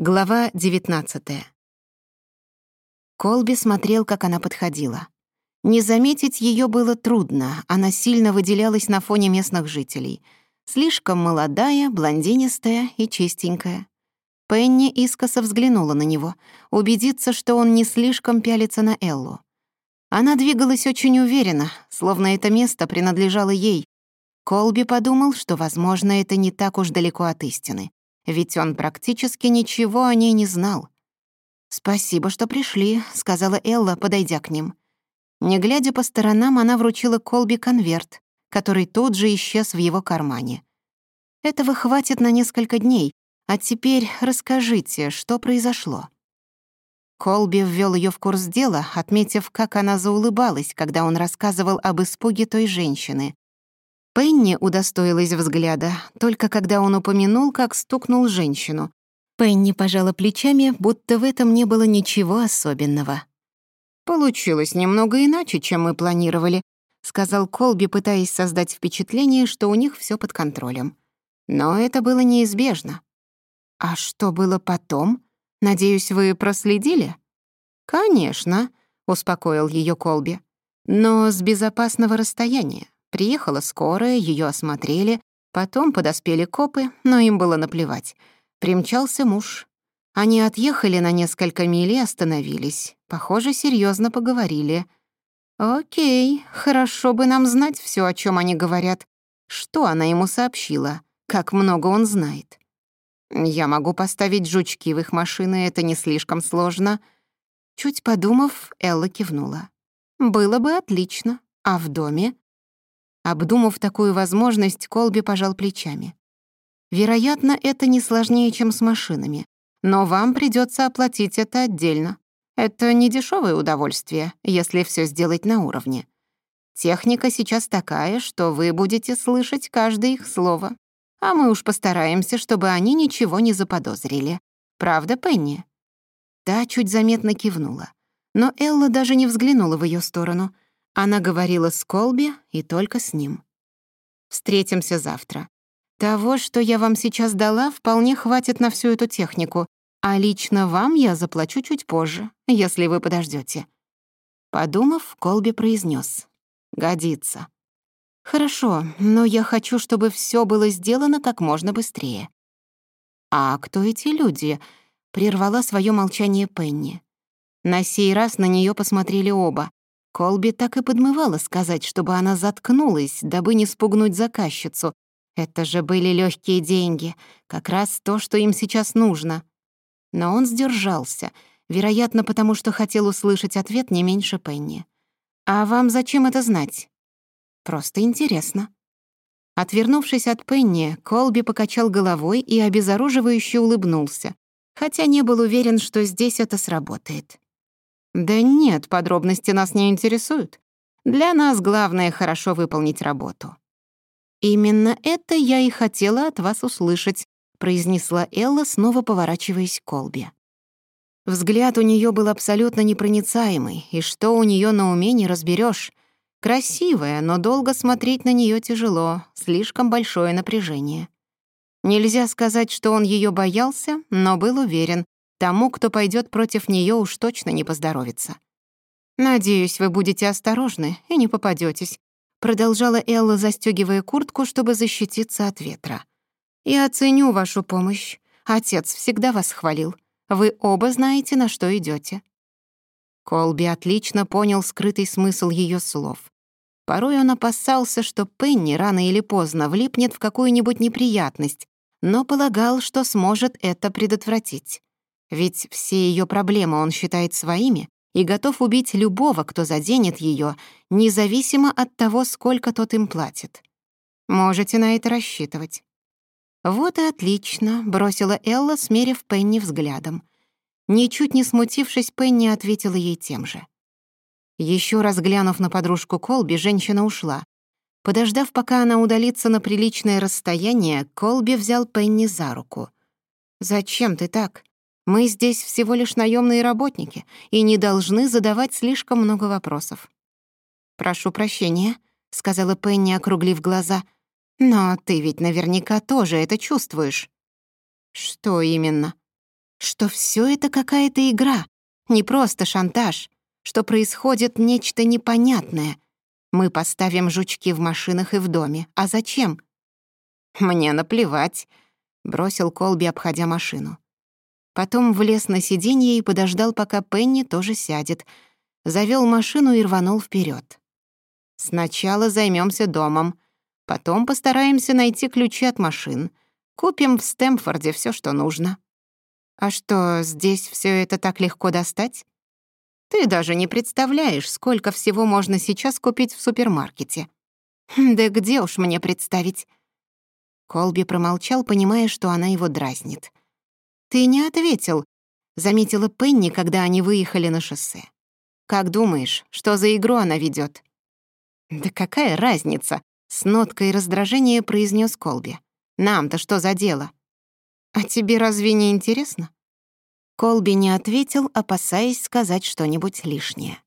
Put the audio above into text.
Глава 19. Колби смотрел, как она подходила. Не заметить ее было трудно, она сильно выделялась на фоне местных жителей. Слишком молодая, блондинистая и чистенькая. Пенни искоса взглянула на него, убедиться, что он не слишком пялится на Эллу. Она двигалась очень уверенно, словно это место принадлежало ей. Колби подумал, что, возможно, это не так уж далеко от истины ведь он практически ничего о ней не знал. «Спасибо, что пришли», — сказала Элла, подойдя к ним. Не глядя по сторонам, она вручила Колби конверт, который тут же исчез в его кармане. «Этого хватит на несколько дней, а теперь расскажите, что произошло». Колби ввёл её в курс дела, отметив, как она заулыбалась, когда он рассказывал об испуге той женщины, Пенни удостоилась взгляда, только когда он упомянул, как стукнул женщину. Пенни пожала плечами, будто в этом не было ничего особенного. «Получилось немного иначе, чем мы планировали», — сказал Колби, пытаясь создать впечатление, что у них все под контролем. Но это было неизбежно. «А что было потом? Надеюсь, вы проследили?» «Конечно», — успокоил ее Колби. «Но с безопасного расстояния. Приехала скорая, ее осмотрели, потом подоспели копы, но им было наплевать. Примчался муж. Они отъехали на несколько миль и остановились. Похоже, серьезно поговорили. «Окей, хорошо бы нам знать все, о чем они говорят. Что она ему сообщила? Как много он знает?» «Я могу поставить жучки в их машины, это не слишком сложно». Чуть подумав, Элла кивнула. «Было бы отлично. А в доме?» обдумав такую возможность, Колби пожал плечами. «Вероятно, это не сложнее, чем с машинами, но вам придется оплатить это отдельно. Это не дешевое удовольствие, если все сделать на уровне. Техника сейчас такая, что вы будете слышать каждое их слово, а мы уж постараемся, чтобы они ничего не заподозрили. Правда, Пенни?» Та чуть заметно кивнула. Но Элла даже не взглянула в ее сторону, Она говорила с Колби и только с ним. «Встретимся завтра. Того, что я вам сейчас дала, вполне хватит на всю эту технику, а лично вам я заплачу чуть позже, если вы подождете. Подумав, Колби произнес: «Годится». «Хорошо, но я хочу, чтобы все было сделано как можно быстрее». «А кто эти люди?» — прервала свое молчание Пенни. На сей раз на нее посмотрели оба. Колби так и подмывала сказать, чтобы она заткнулась, дабы не спугнуть заказчицу. Это же были легкие деньги, как раз то, что им сейчас нужно. Но он сдержался, вероятно, потому что хотел услышать ответ не меньше Пенни. «А вам зачем это знать?» «Просто интересно». Отвернувшись от Пенни, Колби покачал головой и обезоруживающе улыбнулся, хотя не был уверен, что здесь это сработает. Да нет, подробности нас не интересуют. Для нас главное хорошо выполнить работу. Именно это я и хотела от вас услышать, произнесла Элла, снова поворачиваясь к Колби. Взгляд у нее был абсолютно непроницаемый, и что у нее на уме не разберешь. Красивая, но долго смотреть на нее тяжело, слишком большое напряжение. Нельзя сказать, что он ее боялся, но был уверен, тому, кто пойдет против нее, уж точно не поздоровится. «Надеюсь, вы будете осторожны и не попадетесь, продолжала Элла, застегивая куртку, чтобы защититься от ветра. «Я оценю вашу помощь. Отец всегда вас хвалил. Вы оба знаете, на что идете. Колби отлично понял скрытый смысл ее слов. Порой он опасался, что Пенни рано или поздно влипнет в какую-нибудь неприятность, но полагал, что сможет это предотвратить. Ведь все ее проблемы он считает своими и готов убить любого, кто заденет ее, независимо от того, сколько тот им платит. Можете на это рассчитывать. «Вот и отлично», — бросила Элла, смерив Пенни взглядом. Ничуть не смутившись, Пенни ответила ей тем же. Еще раз глянув на подружку Колби, женщина ушла. Подождав, пока она удалится на приличное расстояние, Колби взял Пенни за руку. «Зачем ты так? Мы здесь всего лишь наемные работники и не должны задавать слишком много вопросов. «Прошу прощения», — сказала Пенни, округлив глаза. «Но ты ведь наверняка тоже это чувствуешь». «Что именно?» что все это какая-то игра, не просто шантаж, что происходит нечто непонятное. Мы поставим жучки в машинах и в доме. А зачем? Мне наплевать, бросил Колби, обходя машину. Потом влез на сиденье и подождал, пока Пенни тоже сядет. Завёл машину и рванул вперед. Сначала займемся домом, потом постараемся найти ключи от машин. Купим в Стэмфорде все, что нужно. А что, здесь все это так легко достать? Ты даже не представляешь, сколько всего можно сейчас купить в супермаркете. Хм, да где уж мне представить? Колби промолчал, понимая, что она его дразнит. Ты не ответил, заметила Пенни, когда они выехали на шоссе. Как думаешь, что за игру она ведет? Да какая разница? С ноткой раздражения произнес Колби. Нам-то что за дело? А тебе разве не интересно? Колби не ответил, опасаясь сказать что-нибудь лишнее.